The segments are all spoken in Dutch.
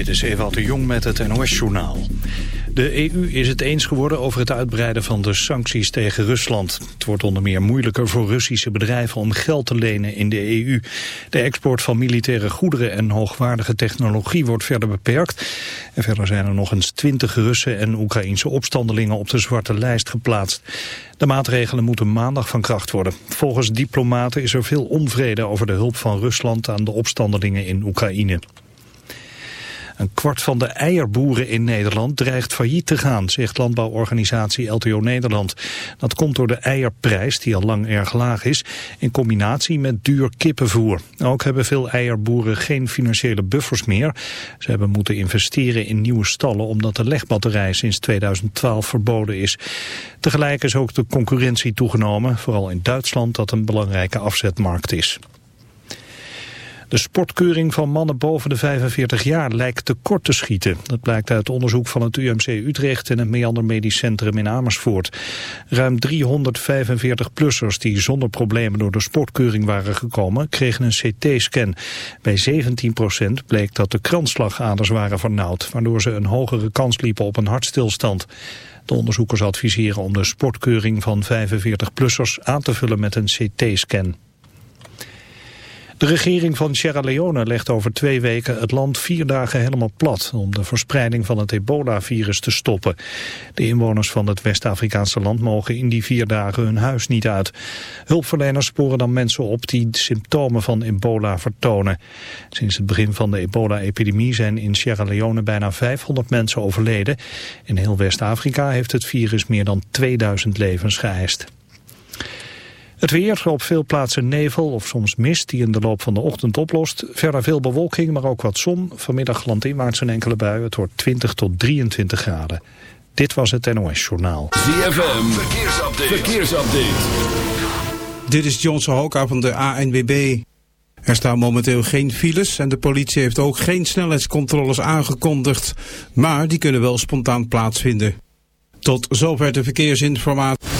Dit is Ewout de Jong met het NOS-journaal. De EU is het eens geworden over het uitbreiden van de sancties tegen Rusland. Het wordt onder meer moeilijker voor Russische bedrijven om geld te lenen in de EU. De export van militaire goederen en hoogwaardige technologie wordt verder beperkt. En verder zijn er nog eens twintig Russen en Oekraïnse opstandelingen op de zwarte lijst geplaatst. De maatregelen moeten maandag van kracht worden. Volgens diplomaten is er veel onvrede over de hulp van Rusland aan de opstandelingen in Oekraïne. Een kwart van de eierboeren in Nederland dreigt failliet te gaan, zegt landbouworganisatie LTO Nederland. Dat komt door de eierprijs, die al lang erg laag is, in combinatie met duur kippenvoer. Ook hebben veel eierboeren geen financiële buffers meer. Ze hebben moeten investeren in nieuwe stallen omdat de legbatterij sinds 2012 verboden is. Tegelijk is ook de concurrentie toegenomen, vooral in Duitsland dat een belangrijke afzetmarkt is. De sportkeuring van mannen boven de 45 jaar lijkt te kort te schieten. Dat blijkt uit onderzoek van het UMC Utrecht en het Meander Medisch Centrum in Amersfoort. Ruim 345-plussers die zonder problemen door de sportkeuring waren gekomen, kregen een CT-scan. Bij 17% bleek dat de kransslagaders waren vernauwd, waardoor ze een hogere kans liepen op een hartstilstand. De onderzoekers adviseren om de sportkeuring van 45-plussers aan te vullen met een CT-scan. De regering van Sierra Leone legt over twee weken het land vier dagen helemaal plat om de verspreiding van het ebola-virus te stoppen. De inwoners van het West-Afrikaanse land mogen in die vier dagen hun huis niet uit. Hulpverleners sporen dan mensen op die symptomen van ebola vertonen. Sinds het begin van de ebola-epidemie zijn in Sierra Leone bijna 500 mensen overleden. In heel West-Afrika heeft het virus meer dan 2000 levens geëist. Het weer, op veel plaatsen nevel of soms mist die in de loop van de ochtend oplost. Verder veel bewolking, maar ook wat zon. Vanmiddag landinwaarts een enkele bui. Het wordt 20 tot 23 graden. Dit was het NOS Journaal. ZFM, verkeersupdate. verkeersupdate. Dit is Johnson Hoka van de ANWB. Er staan momenteel geen files en de politie heeft ook geen snelheidscontroles aangekondigd. Maar die kunnen wel spontaan plaatsvinden. Tot zover de verkeersinformatie.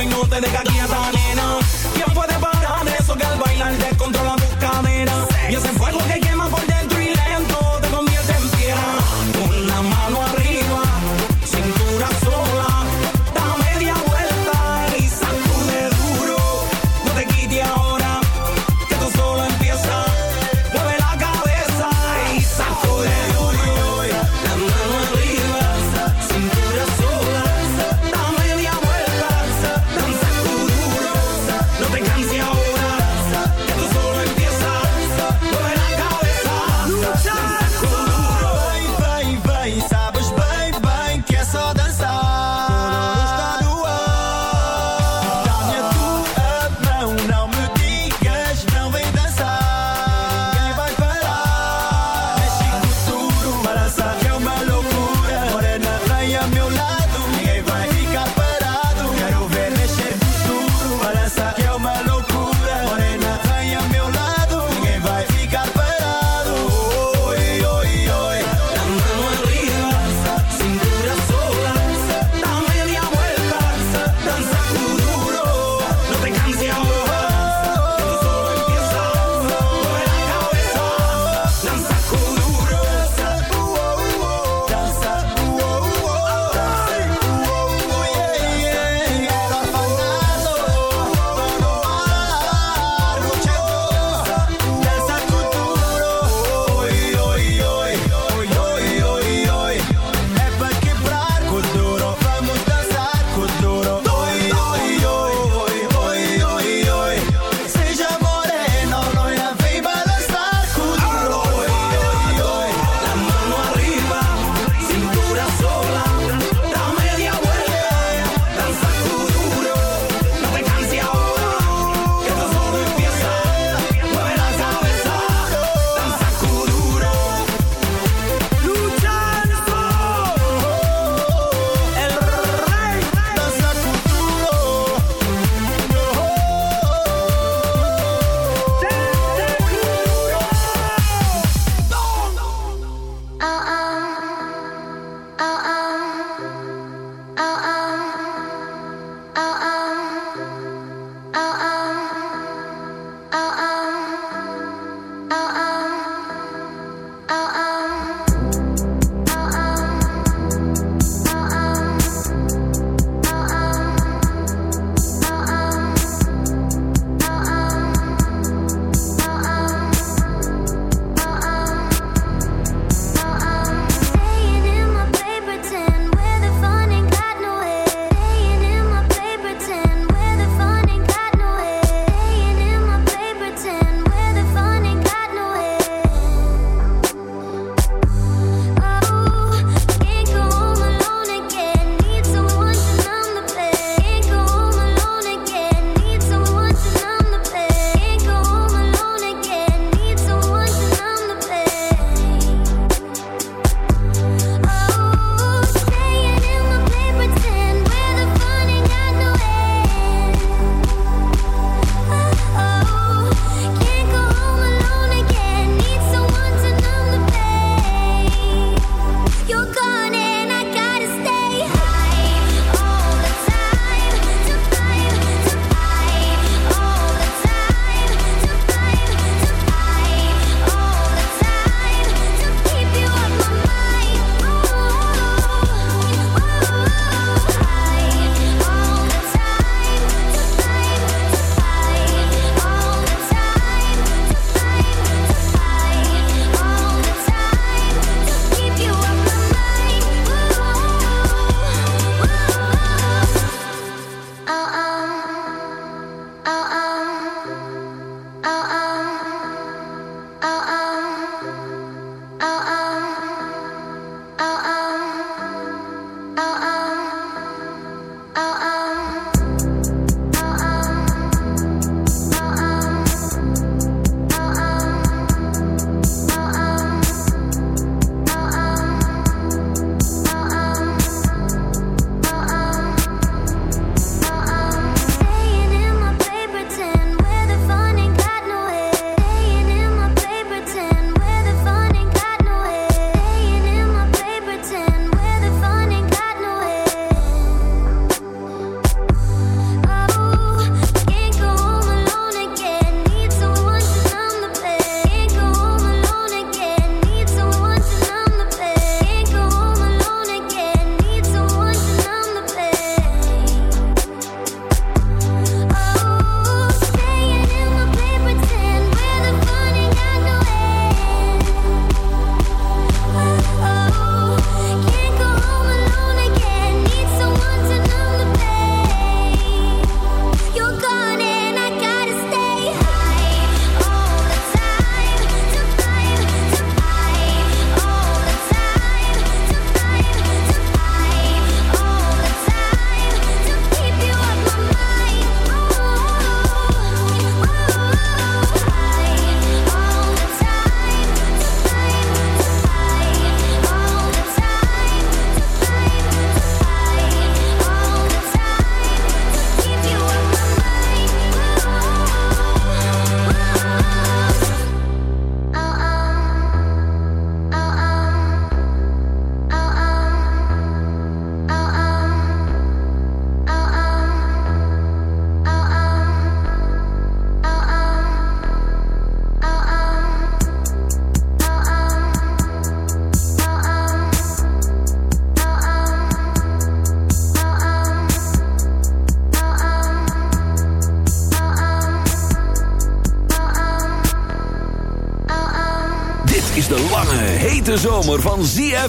going north and they got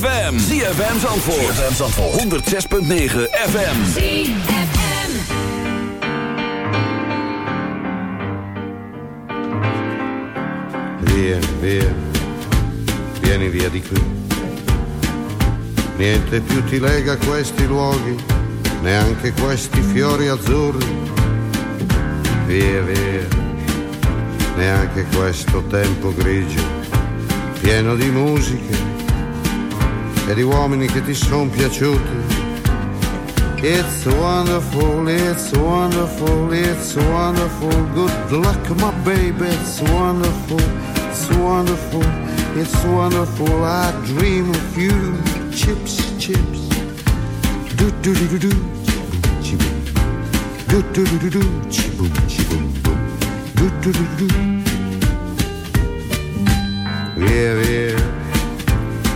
ZFM. ZFM Zandvoort. ZFM Zandvoort. 106.9 FM. ZFM. Via, via, vieni via di qui. Niente più ti lega questi luoghi, neanche questi fiori azzurri. Via, via, neanche questo tempo grigio, pieno di musiche e di uomini che ti sono piaciuti. It's wonderful, it's wonderful, it's wonderful. Good luck, my baby, it's wonderful, it's wonderful, it's wonderful. I dream of you, chips, chips. Do do do do do, chiboom, do do do do do, chiboom, chiboom, boom, do do do do. Via, via,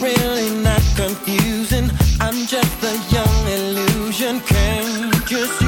Really not confusing. I'm just a young illusion. Can't you see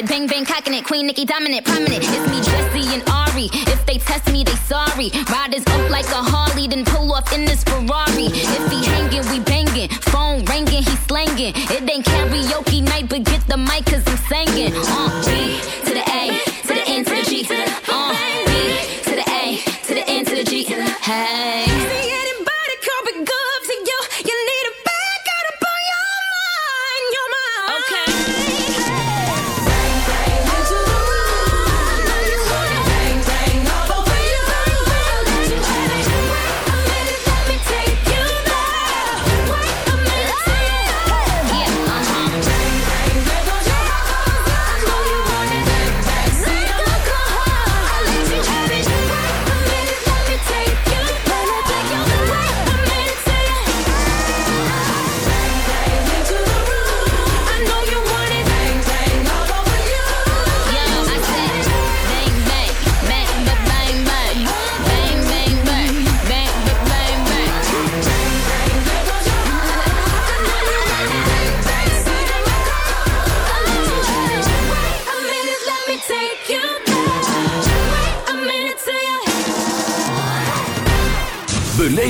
it, bang bang cocking it, Queen Nicki dominant, prominent.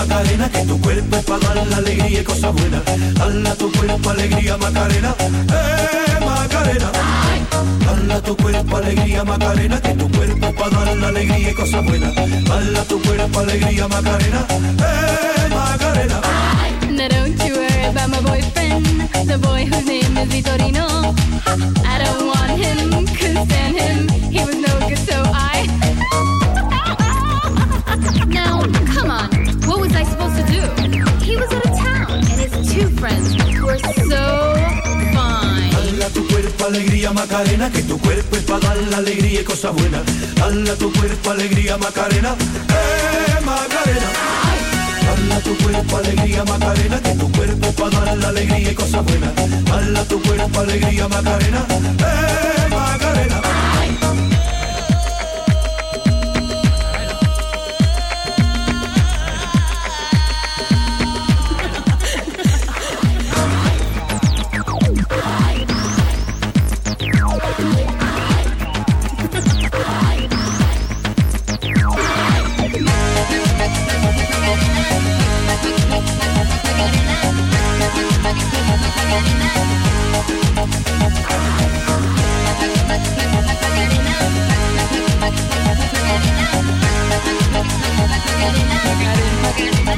Macarena, que tu cuerpo es para dar la alegría y cosas buenas. Dale a tu cuerpo alegría, Macarena, eh, Macarena. Dale a tu cuerpo alegría, Macarena, que tu cuerpo para dar la alegría y cosas buenas. Dale a tu cuerpo alegría, Macarena, eh, Macarena. Now don't you worry about my boyfriend, the boy whose name is Vitorino. I don't want him, couldn't stand him, he was no good, so He was out of town, and his two friends were so fine. Dale a tu cuerpo alegría Macarena, que tu cuerpo es para dar la alegría y cosas buenas. Dale a tu cuerpo alegría Macarena, eh Macarena. Dale a tu cuerpo alegría Macarena, que tu cuerpo para dar la alegría y cosas buenas. Dale a tu cuerpo alegría Macarena, eh Macarena.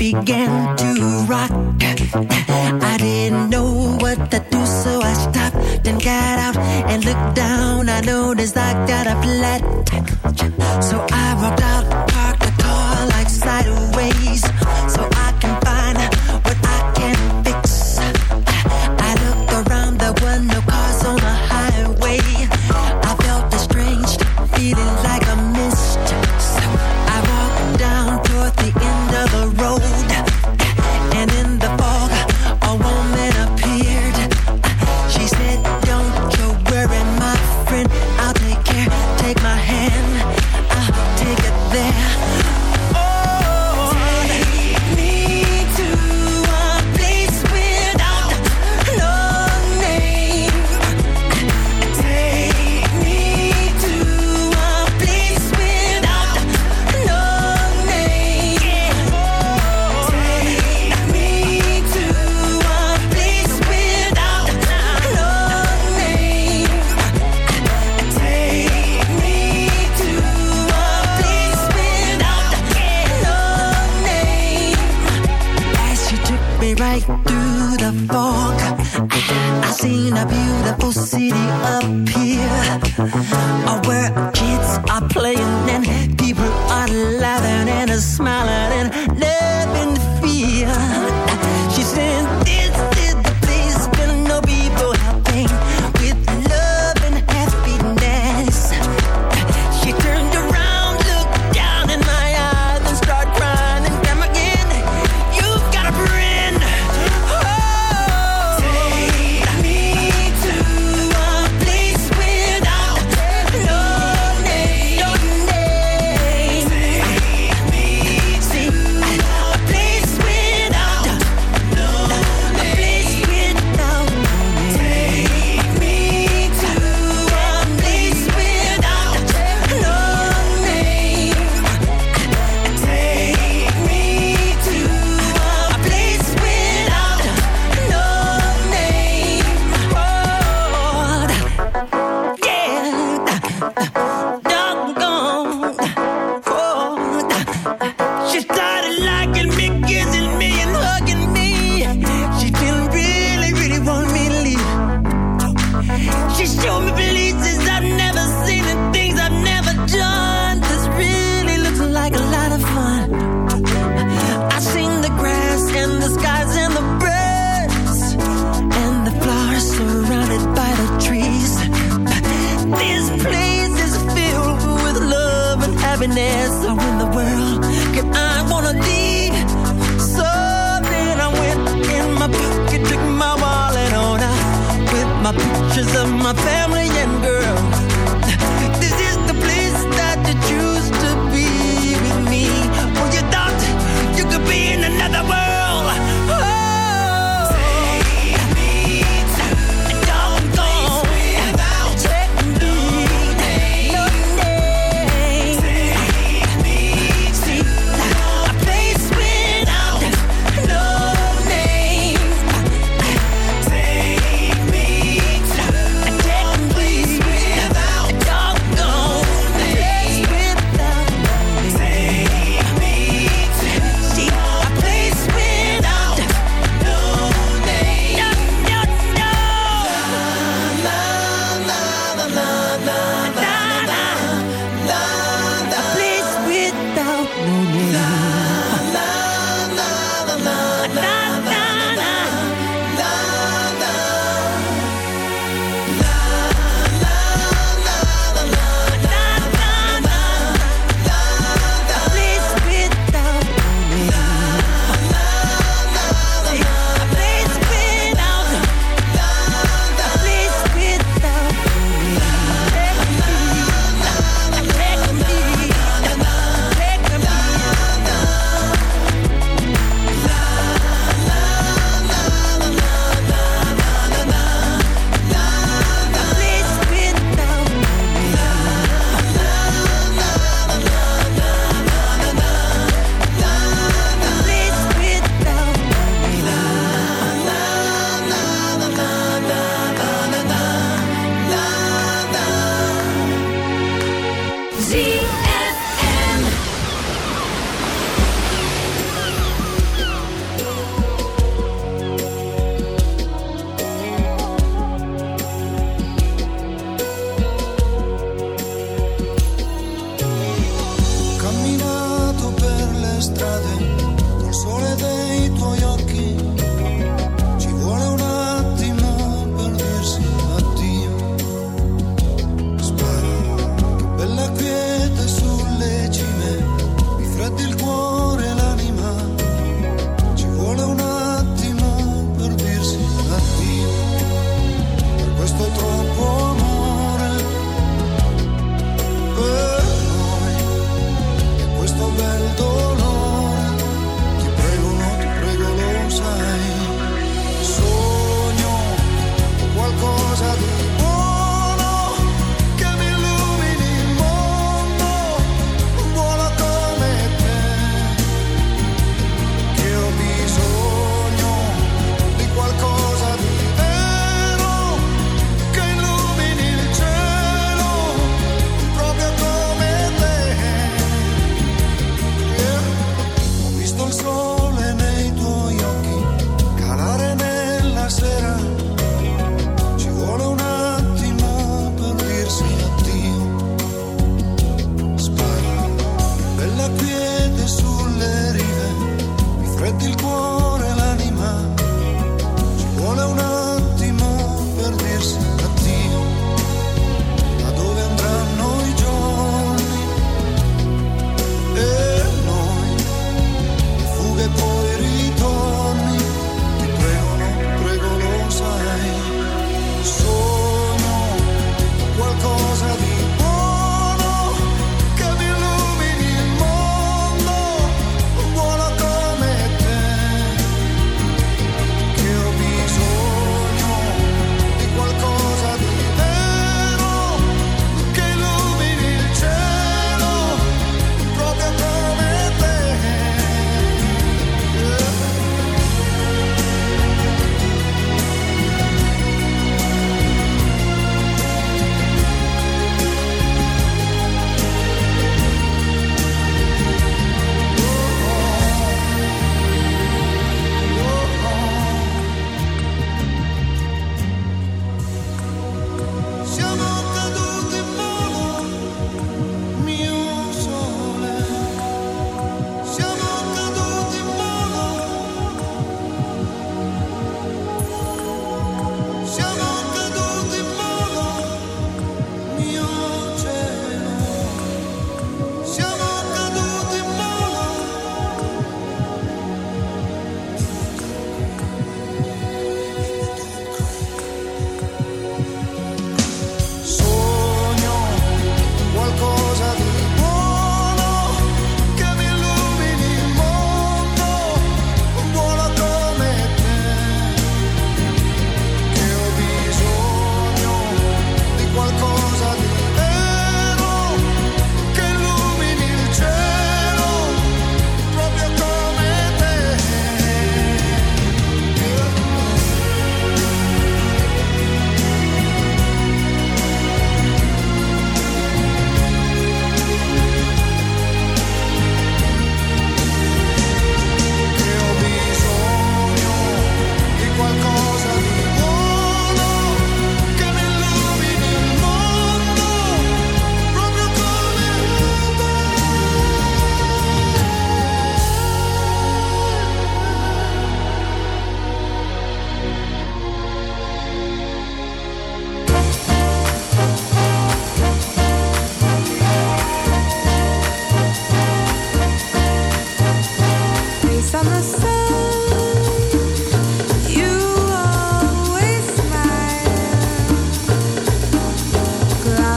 began to rock. I didn't know what to do, so I stopped and got out and looked down. I noticed I got a flat. So I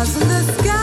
stars in the sky.